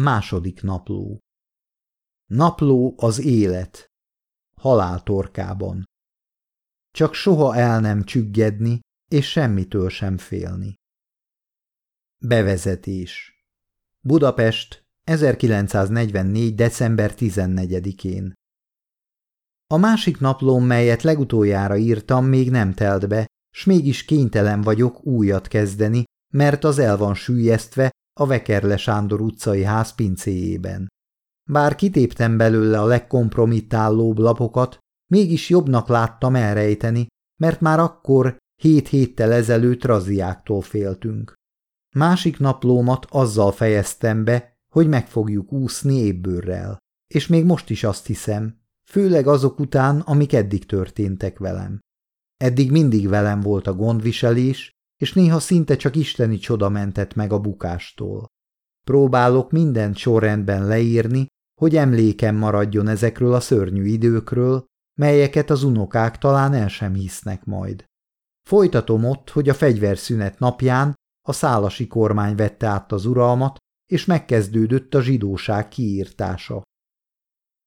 Második napló Napló az élet. Halál torkában. Csak soha el nem csüggedni, és semmitől sem félni. Bevezetés Budapest, 1944. december 14-én A másik naplóm, melyet legutoljára írtam, még nem telt be, s mégis kénytelen vagyok újat kezdeni, mert az el van sűjesztve a Vekerle Sándor utcai ház pincéjében. Bár kitéptem belőle a legkompromittálóbb lapokat, mégis jobbnak láttam elrejteni, mert már akkor hét héttel ezelőtt raziáktól féltünk. Másik naplómat azzal fejeztem be, hogy meg fogjuk úszni ébbőrrel, és még most is azt hiszem, főleg azok után, amik eddig történtek velem. Eddig mindig velem volt a gondviselés, és néha szinte csak isteni csoda mentett meg a bukástól. Próbálok mindent sorrendben leírni, hogy emlékem maradjon ezekről a szörnyű időkről, melyeket az unokák talán el sem hisznek majd. Folytatom ott, hogy a fegyverszünet napján a szálasi kormány vette át az uralmat, és megkezdődött a zsidóság kiírtása.